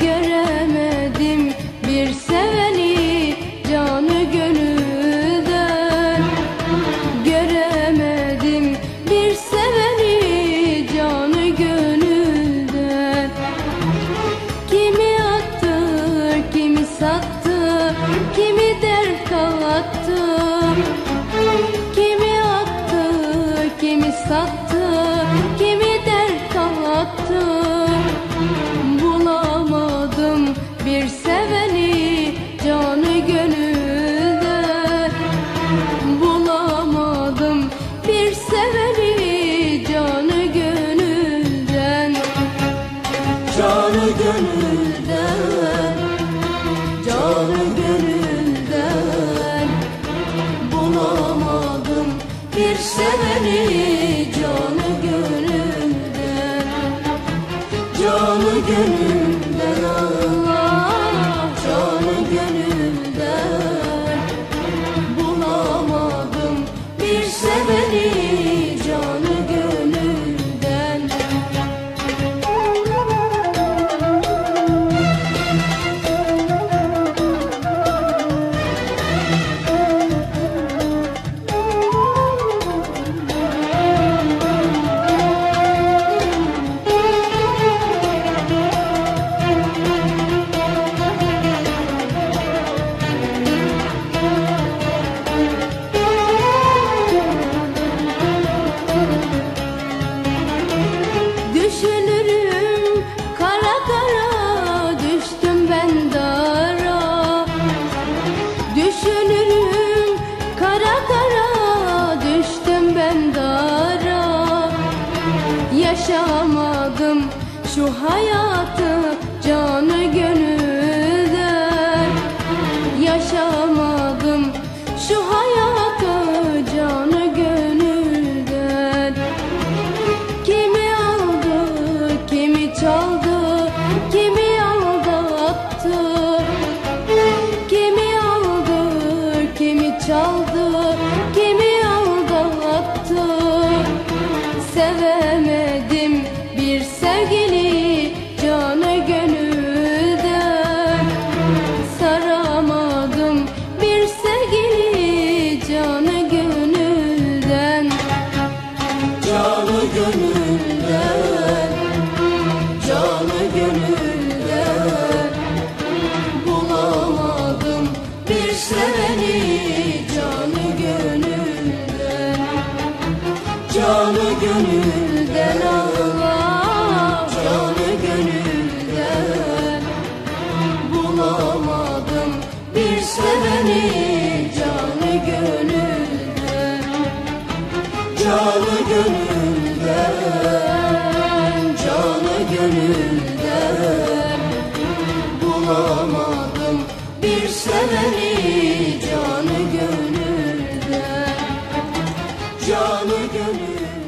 göremedim bir seveni canı gönülden. Göremedim bir seveni canı gönülden. Kimi attı kimi sattı kimi dert kattı kimi attı kimi sattı. Canı gönülden Canı gönülden. Bulamadım bir seveni Yaşamadım. Şu hayatı canı gönülden Yaşamadım. Şu hayatı canı gönülden Kimi aldı, kimi çaldı, kimi aldattı Kimi aldı, kimi çaldı, kimi gönülden Canı gönülden Bulamadım bir seveni Canı gönülden Canı gönülden Allah Canı gönülden Bulamadım bir seveni Canı gönülden gönülden Bulamadım bir seveni canı gönülden. Canı gönülden.